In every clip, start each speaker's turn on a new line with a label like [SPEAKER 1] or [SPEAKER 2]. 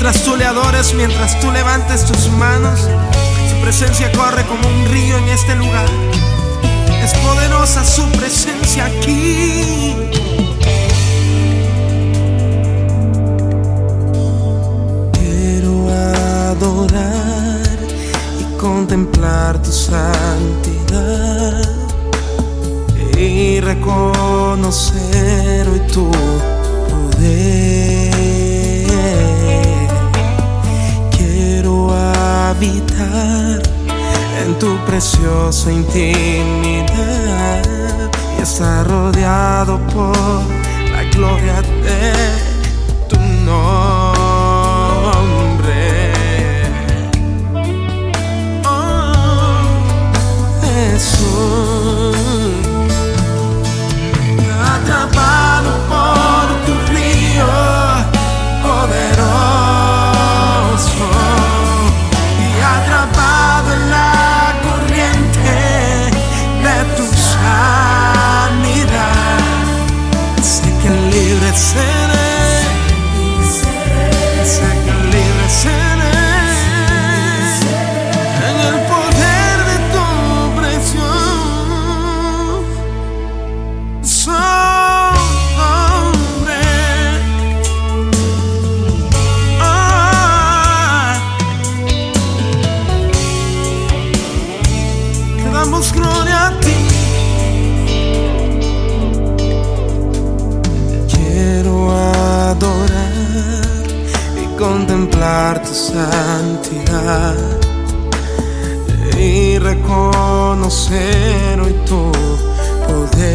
[SPEAKER 1] mientras tú le adores, mientras tú levantes tus manos, su presencia corre como un río en este lugar. Es poderosa su presencia aquí.
[SPEAKER 2] Quiero adorar y contemplar tu santidad y reconocer hoy tu poder. Preciosa intimidad y estar rodeado por la gloria de tu nombre. Damos gloria a ti. Quiero adorar y contemplar tu santidad y reconocer hoy tu poder.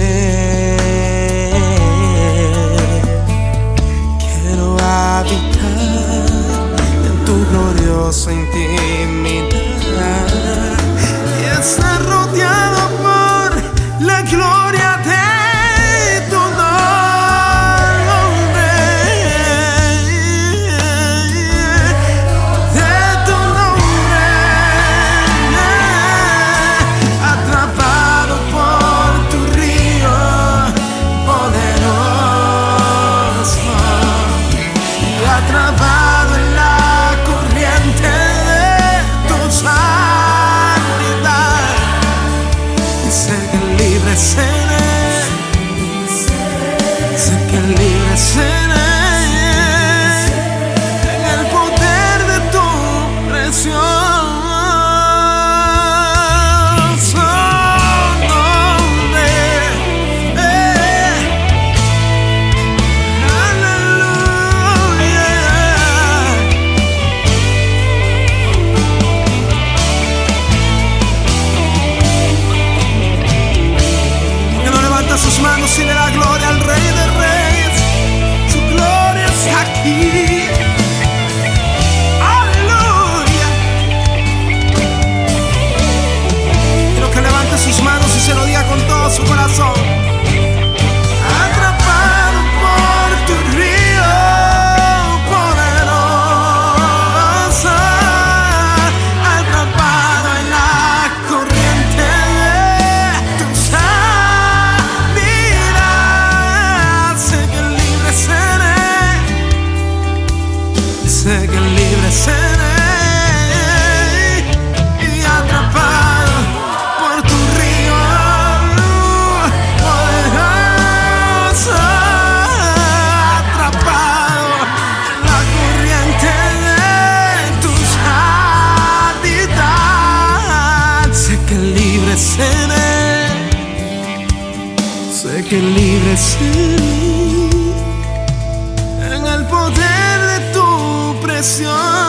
[SPEAKER 2] Que libre seré en el poder de tu precioso nombre. Eh. Aleluya. Que no levanta sus manos y le da gloria al Rey que libres de en el poder de tu presión.